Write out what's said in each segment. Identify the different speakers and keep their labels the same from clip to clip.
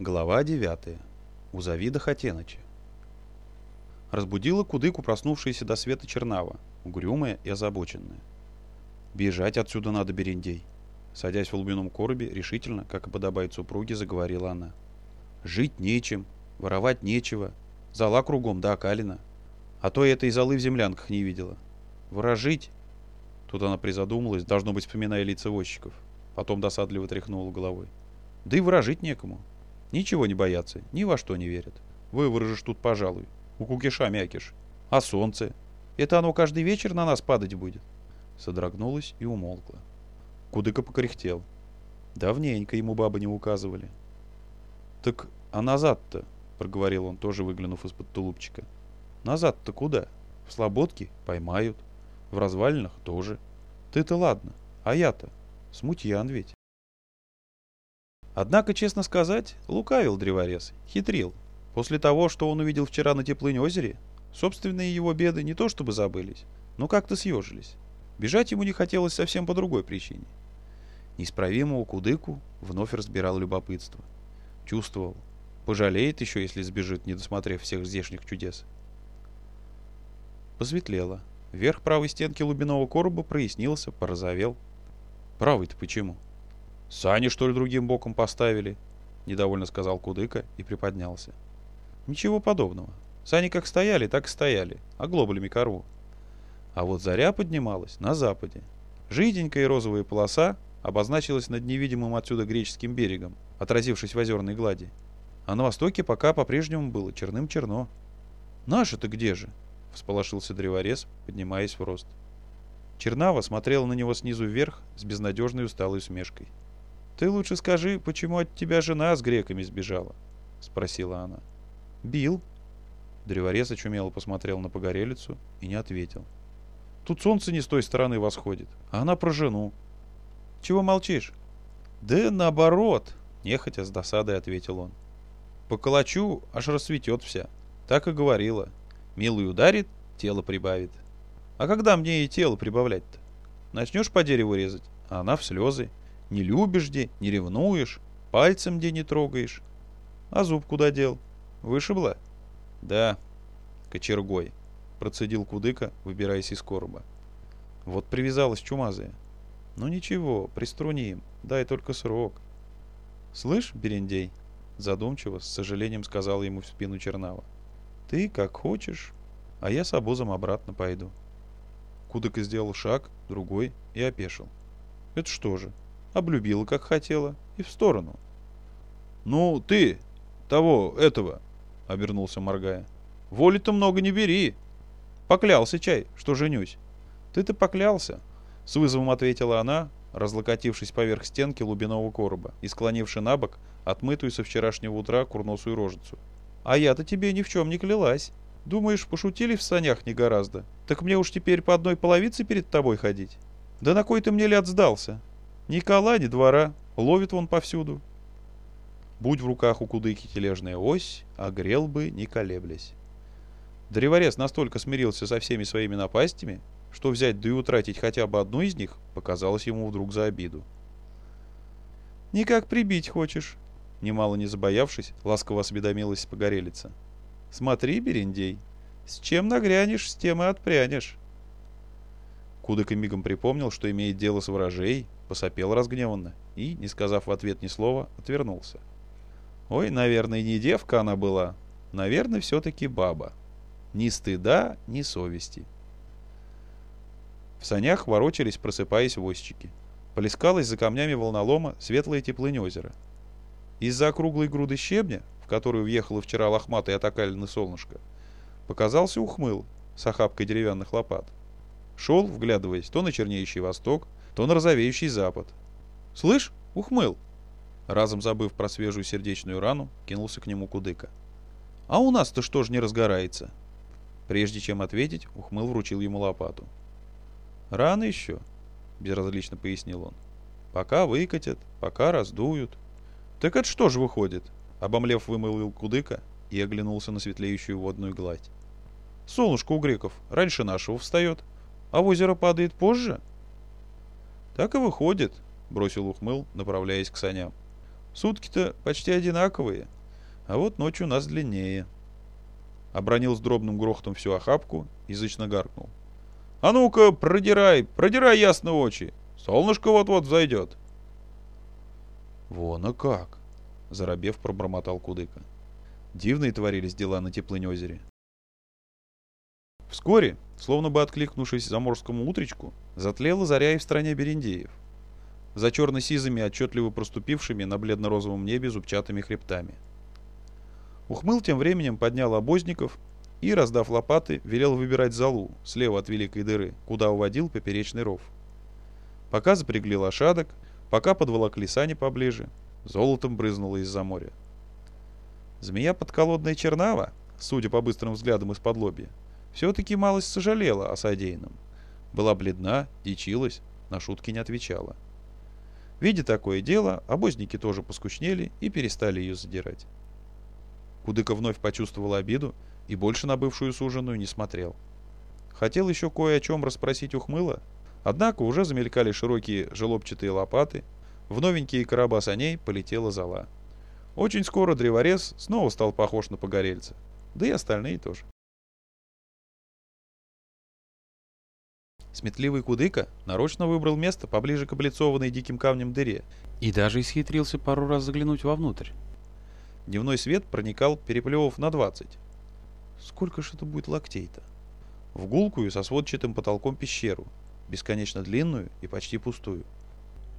Speaker 1: Глава 9. У Завида Хатеныча. Разбудила кудыку проснувшаяся до света Чернава, угрюмая и озабоченная. «Бежать отсюда надо, Берендей!» Садясь в лубином коробе, решительно, как и подобает супруге, заговорила она. «Жить нечем, воровать нечего, зала кругом да окалина. А то я этой золы в землянках не видела. Ворожить?» Тут она призадумалась, должно быть, вспоминая лица возчиков. Потом досадливо тряхнула головой. «Да и выражить некому. Ничего не боятся, ни во что не верят. Выворожишь тут, пожалуй. У кукиша мякиш. А солнце? Это оно каждый вечер на нас падать будет. Содрогнулась и умолкла. Кудыка покряхтел. Давненько ему бабы не указывали. Так а назад-то, проговорил он, тоже выглянув из-под тулупчика. Назад-то куда? В слободке поймают. В развалинах тоже. Ты-то ладно, а я-то смутьян ведь. Однако, честно сказать, лукавил древорез, хитрил. После того, что он увидел вчера на Теплынь озере, собственные его беды не то чтобы забылись, но как-то съежились. Бежать ему не хотелось совсем по другой причине. Неисправимого кудыку вновь разбирал любопытство. Чувствовал. Пожалеет еще, если сбежит, не досмотрев всех здешних чудес. Посветлело. Верх правой стенки лубиного короба прояснился, порозовел. Правый-то почему? — «Сани, что ли, другим боком поставили?» — недовольно сказал Кудыка и приподнялся. «Ничего подобного. Сани как стояли, так и стояли, оглоблями корву. А вот заря поднималась на западе. Жиденькая розовая полоса обозначилась над невидимым отсюда греческим берегом, отразившись в озерной глади. А на востоке пока по-прежнему было черным-черно. «Наши-то где же?» — всполошился древорез, поднимаясь в рост. Чернава смотрела на него снизу вверх с безнадежной усталой усмешкой. «Ты лучше скажи, почему от тебя жена с греками сбежала?» — спросила она. «Бил». Древорез очумело посмотрел на погорелицу и не ответил. «Тут солнце не с той стороны восходит, а она про жену». «Чего молчишь?» «Да наоборот», — нехотя с досадой ответил он. «Поколочу, аж расцветет вся. Так и говорила. Милый ударит, тело прибавит. А когда мне и тело прибавлять-то? Начнешь по дереву резать, а она в слезы. Не любишь где, не ревнуешь, пальцем где не трогаешь. А зуб куда дел? Вышибла? Да, кочергой, процедил Кудыка, выбираясь из короба. Вот привязалась чумазая. Ну ничего, приструним, дай только срок. Слышь, Берендей, задумчиво, с сожалением сказал ему в спину Чернава. Ты как хочешь, а я с обозом обратно пойду. Кудыка сделал шаг, другой и опешил. Это что же, облюбила, как хотела, и в сторону. «Ну, ты, того, этого», — обернулся моргая. «Воли-то много не бери. Поклялся чай, что женюсь». «Ты-то поклялся», — с вызовом ответила она, разлокотившись поверх стенки лубиного короба и склонивши на бок отмытую со вчерашнего утра курносую рожицу. «А я-то тебе ни в чем не клялась. Думаешь, пошутили в санях не гораздо? Так мне уж теперь по одной половице перед тобой ходить? Да на кой ты мне ляд сдался? Ни кола, двора. Ловит он повсюду. Будь в руках у кудыки тележная ось, огрел бы, не колеблясь. Древорез настолько смирился со всеми своими напастями, что взять да и утратить хотя бы одну из них показалось ему вдруг за обиду. «Никак прибить хочешь?» Немало не забоявшись, ласково осведомилась погорелица. «Смотри, Берендей, с чем нагрянешь, с тем и отпрянешь». Кудык и мигом припомнил, что имеет дело с ворожей, посопел разгневанно и, не сказав в ответ ни слова, отвернулся. Ой, наверное, не девка она была, наверное, все-таки баба. Ни стыда, ни совести. В санях ворочались, просыпаясь возчики. Полискалась за камнями волнолома светлая теплынь озера. Из-за округлой груды щебня, в которую въехало вчера лохматое атакалины солнышко, показался ухмыл с охапкой деревянных лопат. Шел, вглядываясь то на чернеющий восток, то на розовеющий запад. «Слышь, ухмыл!» Разом забыв про свежую сердечную рану, кинулся к нему Кудыка. «А у нас-то что ж не разгорается?» Прежде чем ответить, ухмыл вручил ему лопату. «Рано еще», — безразлично пояснил он. «Пока выкатят, пока раздуют». «Так это что же выходит?» — обомлев вымылил Кудыка и оглянулся на светлеющую водную гладь. «Солнышко у греков раньше нашего встает, а в озеро падает позже?» «Так и выходит», — бросил ухмыл, направляясь к саням. Сутки-то почти одинаковые, а вот ночь у нас длиннее. Обронил с дробным грохотом всю охапку, язычно гаркнул. А ну-ка, продирай, продирай ясно очи. Солнышко вот-вот взойдет. Вон, а как? Заробев, пробормотал Кудыка. Дивные творились дела на Теплынь-озере. Вскоре, словно бы откликнувшись заморскому утречку, затлела заря и в стране Берендеев. За черно-сизыми, отчетливо проступившими на бледно-розовом небе зубчатыми хребтами. Ухмыл тем временем поднял обозников и, раздав лопаты, велел выбирать залу слева от великой дыры, куда уводил поперечный ров. Пока запрягли лошадок, пока подволокли сани поближе, золотом брызнуло из-за моря. Змея подколодная чернава, судя по быстрым взглядам из-под лобья, все-таки малость сожалела о содеянном. Была бледна, дичилась, на шутки не отвечала. Видя такое дело, обозники тоже поскучнели и перестали ее задирать. Кудыка вновь почувствовал обиду и больше на бывшую суженую не смотрел. Хотел еще кое о чем расспросить ухмыла, однако уже замелькали широкие желобчатые лопаты, в новенькие короба саней полетела зола. Очень скоро древорез снова стал похож на погорельца, да и остальные тоже. Сметливый кудыка нарочно выбрал место поближе к облицованной диким камнем дыре и даже исхитрился пару раз заглянуть вовнутрь. Дневной свет проникал, переплевав на 20. Сколько ж это будет локтей-то? В гулкую со сводчатым потолком пещеру, бесконечно длинную и почти пустую.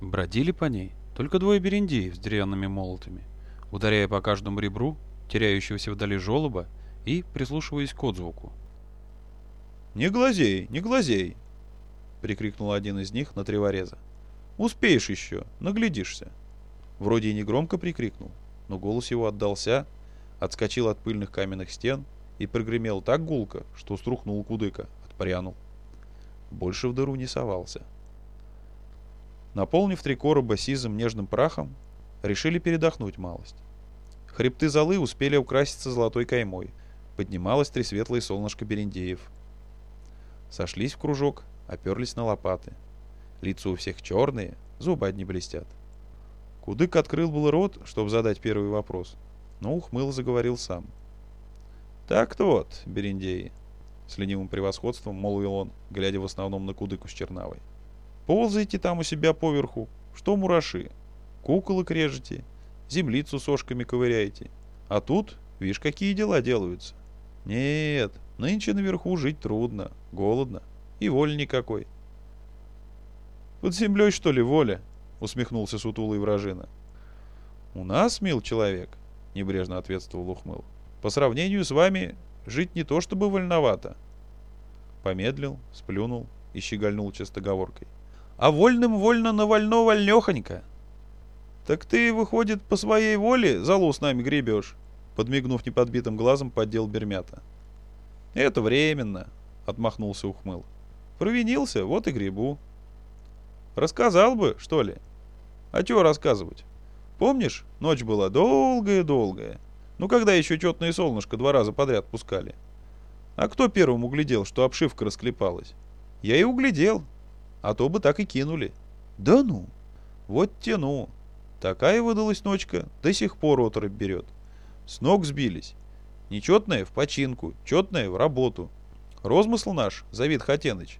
Speaker 1: Бродили по ней только двое берендеев с деревянными молотами, ударяя по каждому ребру теряющегося вдали желоба и прислушиваясь к отзвуку. «Не глазей, не глазей!» — прикрикнул один из них на тревореза. «Успеешь еще, наглядишься». Вроде и негромко прикрикнул, но голос его отдался, отскочил от пыльных каменных стен и прогремел так гулко, что струхнул кудыка, отпрянул. Больше в дыру не совался. Наполнив три короба сизым нежным прахом, решили передохнуть малость. Хребты золы успели украситься золотой каймой. Поднималось три светлые солнышко берендеев. Сошлись в кружок оперлись на лопаты. Лица у всех черные, зубы одни блестят. Кудык открыл был рот, чтобы задать первый вопрос, но ухмыл заговорил сам. «Так-то вот, Берендеи», — с ленивым превосходством молвил он, глядя в основном на Кудыку с Чернавой. «Ползайте там у себя поверху, что мураши, куколок режете, землицу сошками ковыряете, а тут, видишь, какие дела делаются. Нет, нынче наверху жить трудно, голодно. И воли никакой. «Под землей, что ли, воля?» — усмехнулся сутулый вражина. «У нас, мил человек», — небрежно ответствовал ухмыл, — «по сравнению с вами жить не то чтобы вольновато». Помедлил, сплюнул и щегольнул чистоговоркой. «А вольным вольно на вольно вольнёхонько». «Так ты, выходит, по своей воле залу с нами гребешь?» Подмигнув неподбитым глазом, поддел Бермята. «Это временно», — отмахнулся ухмыл. Провинился, вот и грибу. Рассказал бы, что ли? А чего рассказывать? Помнишь, ночь была долгая-долгая. Ну когда еще четное солнышко два раза подряд пускали? А кто первым углядел, что обшивка расклепалась? Я и углядел. А то бы так и кинули. Да ну. Вот тяну. Такая выдалась ночка, до сих пор оторопь берет. С ног сбились. Нечетная в починку, четная в работу. Розмысл наш, Завид Хатеныч,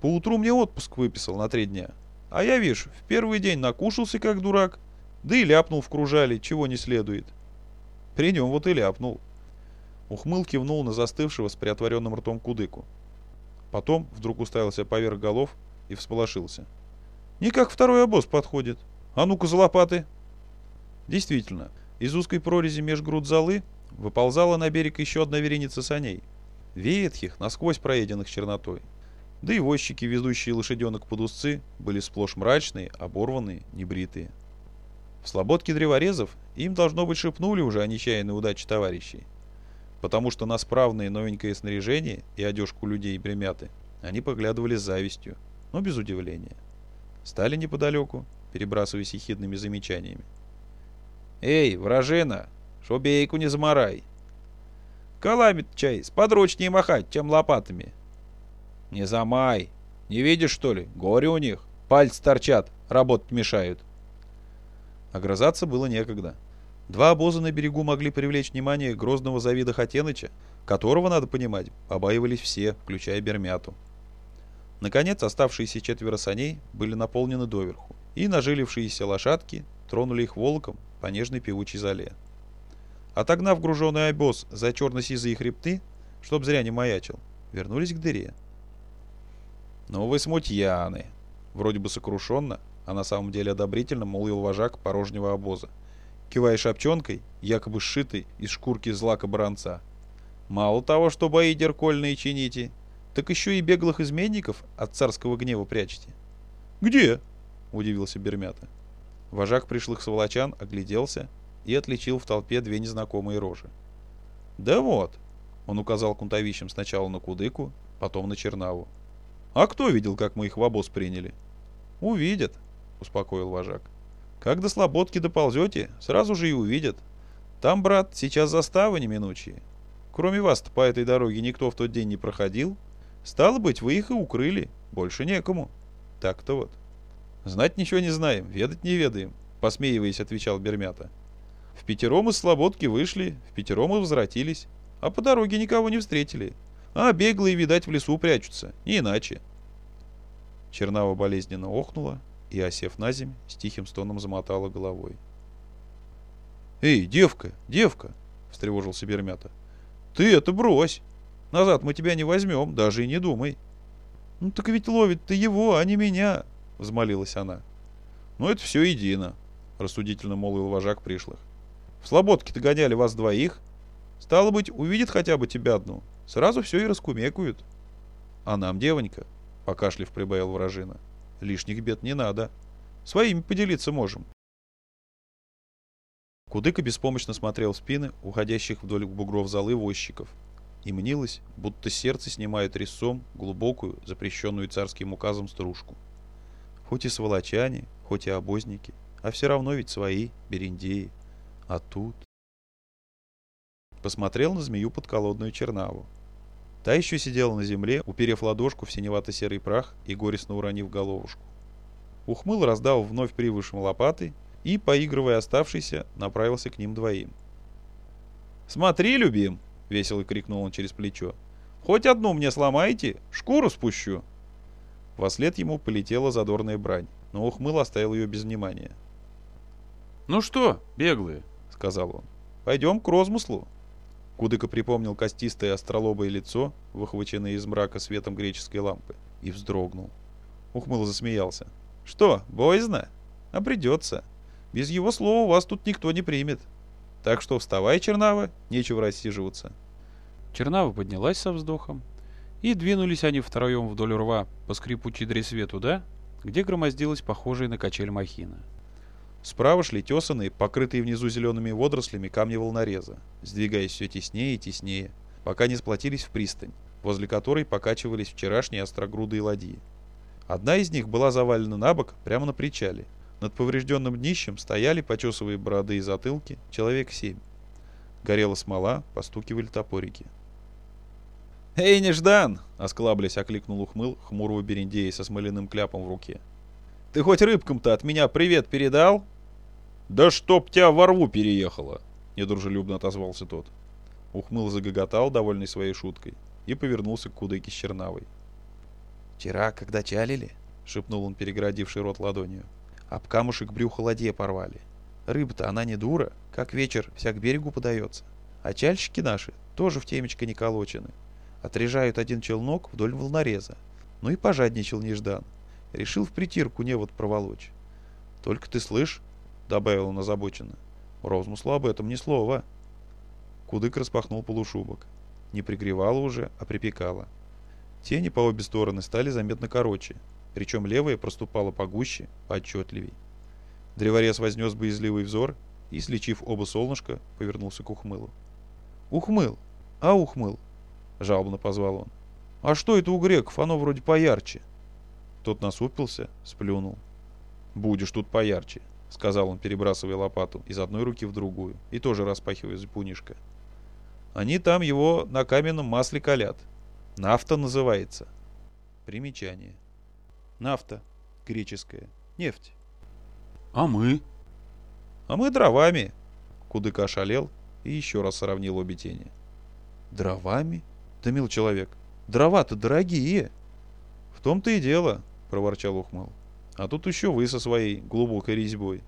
Speaker 1: Поутру мне отпуск выписал на три дня. А я, видишь, в первый день накушался как дурак, да и ляпнул в кружале, чего не следует. При нем вот и ляпнул. Ухмыл кивнул на застывшего с приотворенным ртом кудыку. Потом вдруг уставился поверх голов и всполошился. «Не как второй обоз подходит. А ну-ка за лопаты!» Действительно, из узкой прорези меж груд золы выползала на берег еще одна вереница саней. Ветхих, насквозь проеденных чернотой. Да и возчики, везущие лошаденок под узцы, были сплошь мрачные, оборванные, небритые. В слободке древорезов им, должно быть, шепнули уже о нечаянной удаче товарищей. Потому что на справное новенькое снаряжение и одежку людей и бремяты они поглядывали с завистью, но без удивления. Стали неподалеку, перебрасываясь ехидными замечаниями. «Эй, вражина, шобейку не заморай!» «Каламит чай, сподручнее махать, чем лопатами!» «Не замай! Не видишь, что ли? Горе у них! Пальцы торчат, работать мешают!» Огрызаться было некогда. Два обоза на берегу могли привлечь внимание грозного Завида Хатеныча, которого, надо понимать, побаивались все, включая Бермяту. Наконец, оставшиеся четверо саней были наполнены доверху, и нажилившиеся лошадки тронули их волоком по нежной певучей зале. Отогнав груженный обоз за черно-сизые хребты, чтоб зря не маячил, вернулись к дыре. «Ну вы смутьяны!» Вроде бы сокрушенно, а на самом деле одобрительно молвил вожак порожнего обоза, кивая шапчонкой, якобы сшитой из шкурки злака баранца. «Мало того, что бои деркольные чините, так еще и беглых изменников от царского гнева прячете». «Где?» — удивился Бермята. Вожак пришлых сволочан огляделся и отличил в толпе две незнакомые рожи. «Да вот!» — он указал кунтовищем сначала на Кудыку, потом на Чернаву. «А кто видел, как мы их в обоз приняли?» «Увидят», — успокоил вожак. «Как до Слободки доползете, сразу же и увидят. Там, брат, сейчас заставы неминучие. Кроме вас-то по этой дороге никто в тот день не проходил. Стало быть, вы их и укрыли, больше некому. Так-то вот». «Знать ничего не знаем, ведать не ведаем», — посмеиваясь, отвечал Бермята. «В пятером из Слободки вышли, в пятером и возвратились, а по дороге никого не встретили. А беглые, видать, в лесу прячутся, не иначе». Чернава болезненно охнула и, осев на земь, с тихим стоном замотала головой. «Эй, девка, девка!» — встревожился Бермята. «Ты это брось! Назад мы тебя не возьмем, даже и не думай!» «Ну так ведь ловит ты его, а не меня!» — взмолилась она. «Ну это все едино», — рассудительно молвил вожак пришлых. «В слободке-то гоняли вас двоих. Стало быть, увидит хотя бы тебя одну, сразу все и раскумекают. А нам, девонька, покашлив прибавил вражина. Лишних бед не надо. Своими поделиться можем. Кудыка беспомощно смотрел в спины уходящих вдоль бугров залы возчиков. И мнилось, будто сердце снимает резцом глубокую, запрещенную царским указом стружку. Хоть и сволочане, хоть и обозники, а все равно ведь свои, бериндеи. А тут... Посмотрел на змею подколодную чернаву. Та еще сидела на земле, уперев ладошку в синевато-серый прах и горестно уронив головушку. Ухмыл раздал вновь привышим лопатой и, поигрывая оставшийся, направился к ним двоим. «Смотри, любим!» — весело крикнул он через плечо. «Хоть одну мне сломайте, шкуру спущу!» Вослед ему полетела задорная брань, но Ухмыл оставил ее без внимания.
Speaker 2: «Ну что, беглые?»
Speaker 1: — сказал он. «Пойдем к розмыслу». Кудыка припомнил костистое остролобое лицо, выхваченное из мрака светом греческой лампы, и вздрогнул. Ухмыл засмеялся. «Что, боязно? А придется. Без его слова вас тут никто не примет. Так что вставай, Чернава, нечего рассиживаться».
Speaker 2: Чернава поднялась со вздохом, и двинулись они втроем вдоль рва по скрипучей дресве туда, где громоздилась похожая на качель махина.
Speaker 1: Справа шли тесанные, покрытые внизу зелеными водорослями камни волнореза, сдвигаясь все теснее и теснее, пока не сплотились в пристань, возле которой покачивались вчерашние острогрудые ладьи. Одна из них была завалена на бок прямо на причале. Над поврежденным днищем стояли, почесывая бороды и затылки, человек семь. Горела смола, постукивали топорики. «Эй, Неждан!» — осклаблясь, окликнул ухмыл хмурого бериндея со смоляным кляпом в руке. Ты хоть рыбкам-то от меня привет передал? Да чтоб тебя во рву переехало, недружелюбно отозвался тот. Ухмыл загоготал, довольный своей шуткой, и повернулся к кудыке с чернавой. «Вчера, когда чалили, — шепнул он, переградивший рот ладонью, — об камушек брюха ладье порвали. Рыба-то она не дура, как вечер вся к берегу подается. А чальщики наши тоже в темечко не колочены. Отрежают один челнок вдоль волнореза. Ну и пожадничал неждан. Решил в притирку невод проволочь. «Только ты слышь», — добавил он озабоченно, — «розмысла об этом ни слова». Кудык распахнул полушубок. Не пригревало уже, а припекало. Тени по обе стороны стали заметно короче, причем левая проступала погуще, поотчетливей. Древорез вознес боязливый взор и, слечив оба солнышка, повернулся к ухмылу. «Ухмыл! А ухмыл!» — жалобно позвал он. «А что это у греков? Оно вроде поярче». Тот насупился, сплюнул. «Будешь тут поярче», — сказал он, перебрасывая лопату из одной руки в другую и тоже распахивая запунишко. «Они там его на каменном масле колят. Нафта называется». Примечание. Нафта. Греческая. Нефть.
Speaker 2: «А мы?»
Speaker 1: А мы дровами. Кудыка ошалел и еще раз сравнил обе тени. Дровами? Да, мил человек, дрова-то дорогие. В том-то и дело, проворчал Ухмыл. А тут еще вы со своей глубокой резьбой.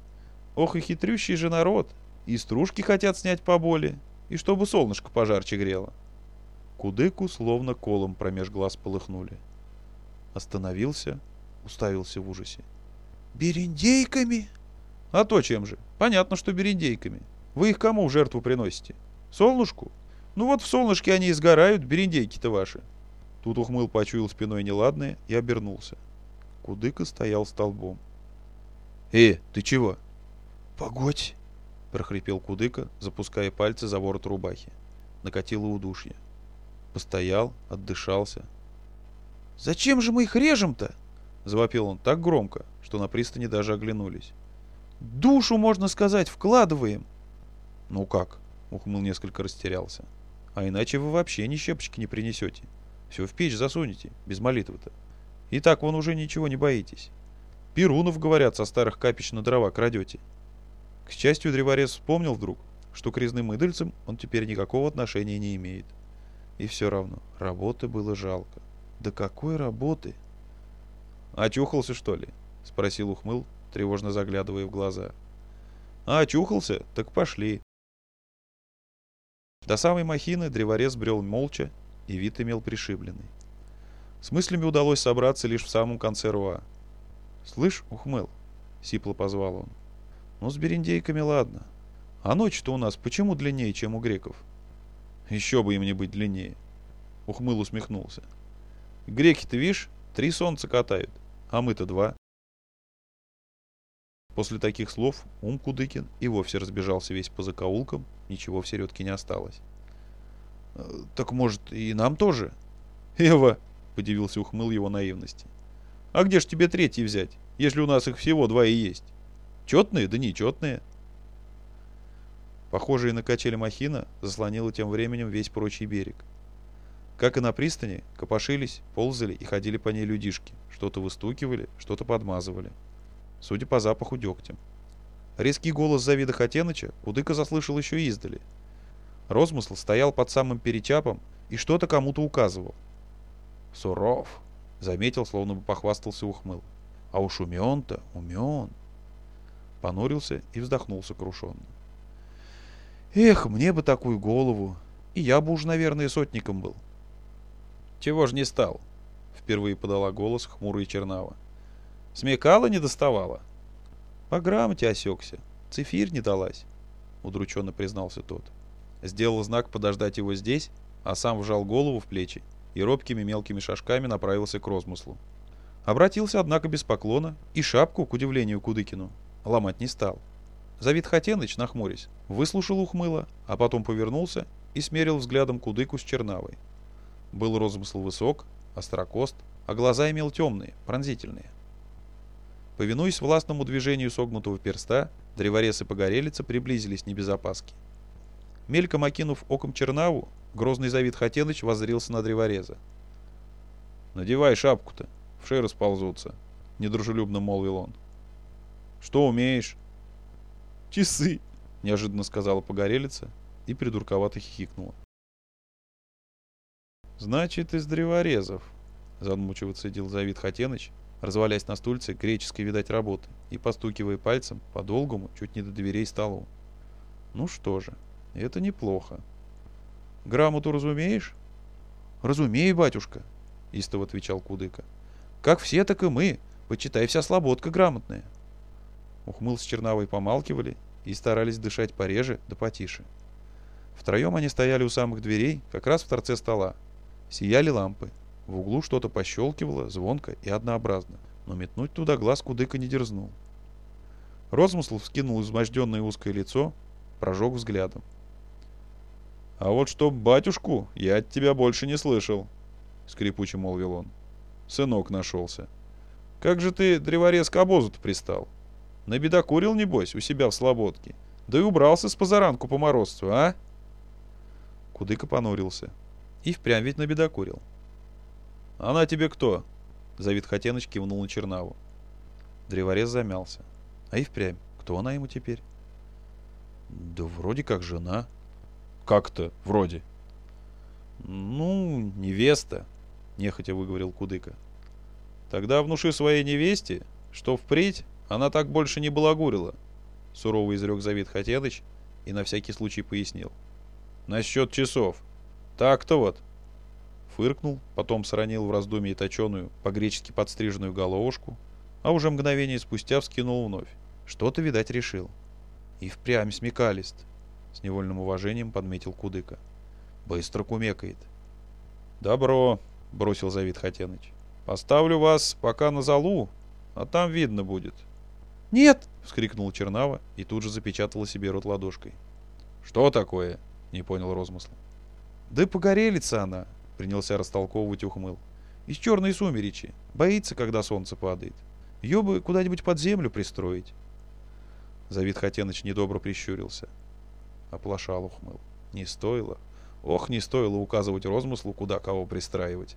Speaker 1: Ох и хитрющий же народ. И стружки хотят снять поболее, и чтобы солнышко пожарче грело. Кудыку словно колом промеж глаз полыхнули. Остановился, уставился в ужасе. «Бериндейками?» «А то чем же? Понятно, что бериндейками. Вы их кому в жертву приносите? Солнышку? Ну вот в солнышке они и сгорают, бериндейки-то ваши». Тут ухмыл почуял спиной неладное и обернулся. Кудыка стоял столбом. «Э, ты чего?» «Погодь!» — прохрипел Кудыка, запуская пальцы за ворот рубахи. Накатило удушье. Постоял, отдышался. «Зачем же мы их режем-то?» — завопил он так громко, что на пристани даже оглянулись. «Душу, можно сказать, вкладываем!» «Ну как?» — ухмыл несколько растерялся. «А иначе вы вообще ни щепочки не принесете. Все в печь засунете, без молитвы-то. И так вон уже ничего не боитесь. Перунов, говорят, со старых капищ на дрова крадете. К счастью, древорез вспомнил вдруг, что к резным идольцам он теперь никакого отношения не имеет. И все равно, работы было жалко. Да какой работы? «Очухался, что ли?» — спросил Ухмыл, тревожно заглядывая в глаза. «А очухался? Так пошли». До самой махины древорез брел молча и вид имел пришибленный. С мыслями удалось собраться лишь в самом конце руа. «Слышь, Ухмыл?» — сипло позвал он. Ну, с бериндейками ладно. А ночь-то у нас почему длиннее, чем у греков? Еще бы им не быть длиннее. Ухмыл усмехнулся. Греки-то, видишь, три солнца катают, а мы-то два. После таких слов ум Кудыкин и вовсе разбежался весь по закоулкам, ничего в середке не осталось. «Э, «Так, может, и нам тоже?» «Эва!» — подивился ухмыл его наивности. «А где ж тебе третий взять, если у нас их всего два и есть?» Четные, да нечетные. Похожие на качели махина заслонила тем временем весь прочий берег. Как и на пристани, копошились, ползали и ходили по ней людишки. Что-то выстукивали, что-то подмазывали. Судя по запаху дегтем. Резкий голос Завида Хатеныча Кудыка заслышал еще издали. Розмысл стоял под самым перечапом и что-то кому-то указывал. «Суров!» — заметил, словно бы похвастался ухмыл. «А уж умен-то, умен!» понурился и вздохнул сокрушенно. «Эх, мне бы такую голову! И я бы уж, наверное, сотником был!» «Чего ж не стал?» — впервые подала голос хмурый Чернава. «Смекала не доставала?» «По грамоте осекся. Цифирь не далась», — удрученно признался тот. Сделал знак подождать его здесь, а сам вжал голову в плечи и робкими мелкими шажками направился к розмыслу. Обратился, однако, без поклона и шапку, к удивлению Кудыкину, ломать не стал. Завид Хатеныч, нахмурясь, выслушал ухмыла, а потом повернулся и смерил взглядом кудыку с чернавой. Был розмысл высок, острокост, а глаза имел темные, пронзительные. Повинуясь властному движению согнутого перста, древорез и погорелица приблизились не без опаски. Мельком окинув оком чернаву, грозный Завид Хатеныч воззрился на древореза. «Надевай шапку-то, в шею расползутся», — недружелюбно молвил он. Что умеешь? Часы, неожиданно сказала погорелица и придурковато хихикнула. Значит, из древорезов, задумчиво цедил Завид Хатеныч, развалясь на стульце греческой, видать, работы и постукивая пальцем по долгому, чуть не до дверей столу. Ну что же, это неплохо. Грамоту разумеешь? Разумею, батюшка, истово отвечал Кудыка. Как все, так и мы. Почитай, вся слободка грамотная. Ухмыл с Чернавой помалкивали и старались дышать пореже да потише. Втроем они стояли у самых дверей, как раз в торце стола. Сияли лампы. В углу что-то пощелкивало, звонко и однообразно, но метнуть туда глаз кудыка не дерзнул. Розмысл вскинул изможденное узкое лицо, прожег взглядом. «А вот чтоб батюшку, я от тебя больше не слышал», — скрипуче молвил он. «Сынок нашелся. Как же ты, древорез, к обозу-то пристал?» Набедокурил, небось, у себя в слободке. Да и убрался с позаранку по морозцу, а? Кудыка понурился. И впрямь ведь набедокурил. «Она тебе кто?» Завид Хатеныч кивнул на Чернаву. Древорез замялся. А и впрямь, кто она ему теперь? Да вроде как жена.
Speaker 2: Как-то вроде.
Speaker 1: Ну, невеста, нехотя выговорил Кудыка. Тогда внуши своей невесте, что впредь она так больше не балагурила, сурово изрек Завид Хотедыч и на всякий случай пояснил. Насчет часов. Так-то вот. Фыркнул, потом сранил в раздумье точеную, по-гречески подстриженную головушку, а уже мгновение спустя вскинул вновь. Что-то, видать, решил. И впрямь смекалист, с невольным уважением подметил Кудыка. Быстро кумекает. Добро, бросил Завид Хотеныч. Поставлю вас пока на залу, а там видно будет. Нет! вскрикнул Чернава и тут же запечатала себе рот ладошкой. Что такое? не понял розмысл. Да погорелица она, принялся растолковывать ухмыл. Из черной сумеречи. Боится, когда солнце падает. Ее бы куда-нибудь под землю пристроить. Завид Хотеныч недобро прищурился. Оплошал ухмыл. Не стоило. Ох, не стоило указывать розмыслу, куда кого пристраивать.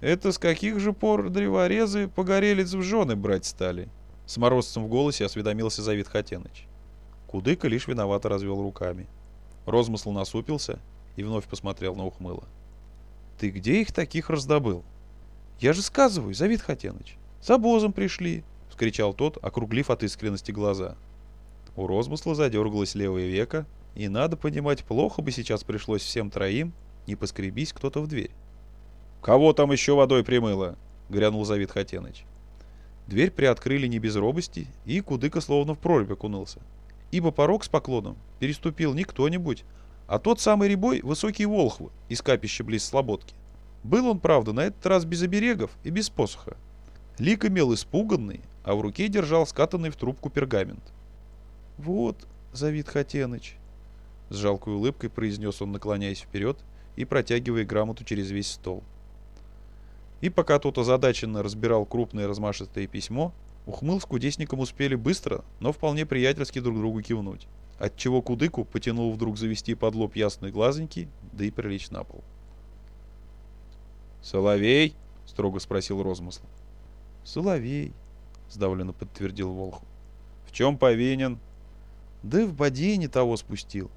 Speaker 1: Это с каких же пор древорезы погорелец в жены брать стали? С морозцем в голосе осведомился Завид Хотеныч. Кудыка лишь виновато развел руками. Розмысл насупился и вновь посмотрел на ухмыла. «Ты где их таких раздобыл?» «Я же сказываю, Завид Хотеныч, с обозом пришли!» — вскричал тот, округлив от искренности глаза. У розмысла задергалось левое веко, и надо понимать, плохо бы сейчас пришлось всем троим, не поскребись кто-то в дверь. «Кого там еще водой примыло?» — грянул Завид Хотеныч. Дверь приоткрыли не без робости, и Кудыка словно в прорубь окунулся. Ибо порог с поклоном переступил не кто-нибудь, а тот самый рябой высокий волхв из капища близ Слободки. Был он, правда, на этот раз без оберегов и без посоха. Лик имел испуганный, а в руке держал скатанный в трубку пергамент. «Вот, Завид Хотеныч», — с жалкой улыбкой произнес он, наклоняясь вперед и протягивая грамоту через весь стол. И пока тот озадаченно разбирал крупное размашистое письмо, Ухмыл с кудесником успели быстро, но вполне приятельски друг другу кивнуть, отчего Кудыку потянул вдруг завести под лоб ясные глазоньки, да и прилечь на пол. «Соловей?» — строго спросил Розмысл. «Соловей», — сдавленно подтвердил Волхов. «В чем повинен?» «Да в боде не того спустил.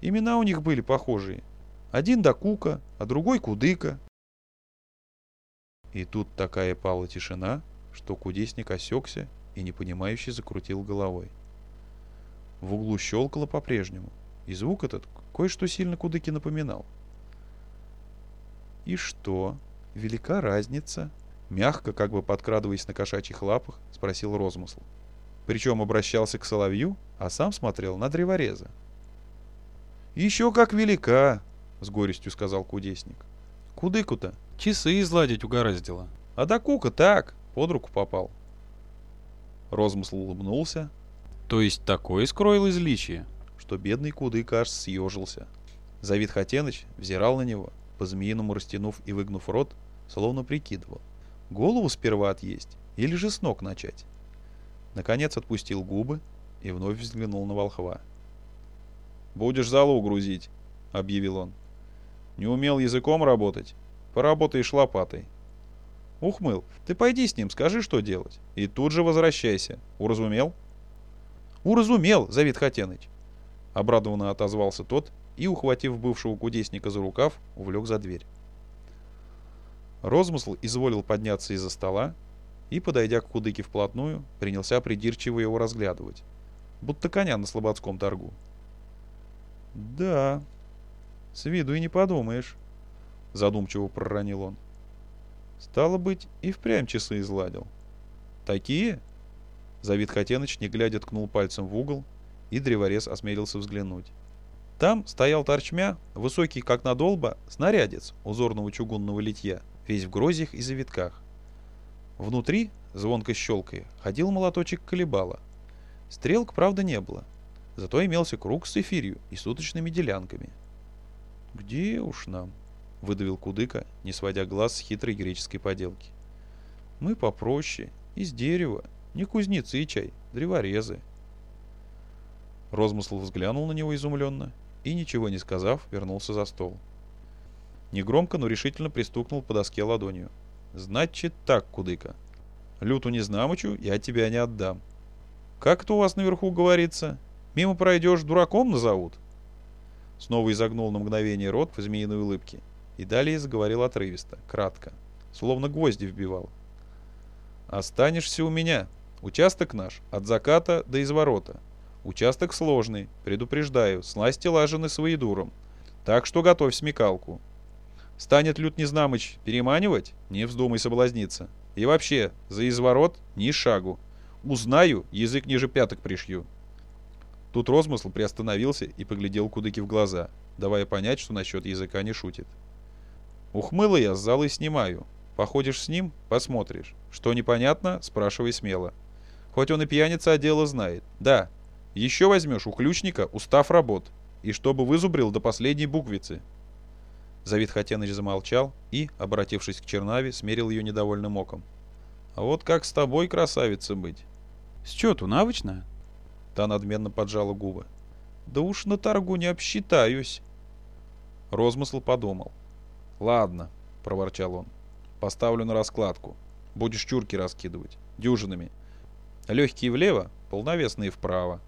Speaker 1: Имена у них были похожие. Один до Кука, а другой Кудыка». И тут такая пала тишина, что кудесник осекся и непонимающе закрутил головой. В углу щелкало по-прежнему, и звук этот кое-что сильно Кудыки напоминал. «И что? Велика разница?» Мягко, как бы подкрадываясь на кошачьих лапах, спросил Розмысл. Причем обращался к соловью, а сам смотрел на древореза. «Еще как велика!» — с горестью сказал кудесник. «Кудыку-то?»
Speaker 2: «Часы изладить угораздило».
Speaker 1: «А до кука так, под руку попал. Розмысл улыбнулся.
Speaker 2: То есть такое скроил изличие?
Speaker 1: Что бедный кудыка аж съежился. Завид Хотеныч взирал на него, по-змеиному растянув и выгнув рот, словно прикидывал. Голову сперва отъесть или же с ног начать? Наконец отпустил губы и вновь взглянул на волхва. «Будешь залу грузить», — объявил он. «Не умел языком работать? Поработаешь лопатой. Ухмыл, ты пойди с ним, скажи, что делать. И тут же возвращайся. Уразумел? Уразумел, Завид Хотеныч. Обрадованно отозвался тот и, ухватив бывшего кудесника за рукав, увлек за дверь. Розмысл изволил подняться из-за стола и, подойдя к кудыке вплотную, принялся придирчиво его разглядывать, будто коня на слободском торгу. «Да, с виду и не подумаешь», — задумчиво проронил он. Стало быть, и впрямь часы изладил. Такие? Завид Хотеныч, не глядя, ткнул пальцем в угол, и древорез осмелился взглянуть. Там стоял торчмя, высокий как надолба, снарядец узорного чугунного литья, весь в грозьях и завитках. Внутри, звонко щелкая, ходил молоточек колебала. Стрелок, правда, не было. Зато имелся круг с эфирью и суточными делянками. «Где уж нам?» — выдавил Кудыка, не сводя глаз с хитрой греческой поделки. «Мы попроще, из дерева, не кузнецы чай, древорезы». Розмысл взглянул на него изумленно и, ничего не сказав, вернулся за стол. Негромко, но решительно пристукнул по доске ладонью. «Значит так, Кудыка. Люту Незнамычу я тебя не отдам. Как это у вас наверху говорится? Мимо пройдешь, дураком назовут. Снова изогнул на мгновение рот в змеиной улыбке. И далее заговорил отрывисто, кратко, словно гвозди вбивал. «Останешься у меня. Участок наш от заката до изворота. Участок сложный, предупреждаю, сласти лажены своедуром. Так что готовь смекалку. Станет Лют Незнамыч переманивать, не вздумай соблазниться. И вообще, за изворот ни шагу. Узнаю, язык ниже пяток пришью. Тут розмысл приостановился и поглядел Кудыки в глаза, давая понять, что насчет языка не шутит. Ухмыло я с залы снимаю. Походишь с ним — посмотришь. Что непонятно — спрашивай смело. Хоть он и пьяница, а дело знает. Да, еще возьмешь у ключника устав работ. И чтобы вызубрил до последней буквицы. Завид Хатеныч замолчал и, обратившись к Чернаве, смерил ее недовольным оком. «А вот как с тобой, красавица, быть?»
Speaker 2: «С чё, навычная?»
Speaker 1: Та надменно поджала губы. «Да уж на торгу не обсчитаюсь». Розмысл подумал. «Ладно», — проворчал он. «Поставлю на раскладку. Будешь чурки раскидывать. Дюжинами. Легкие влево, полновесные вправо.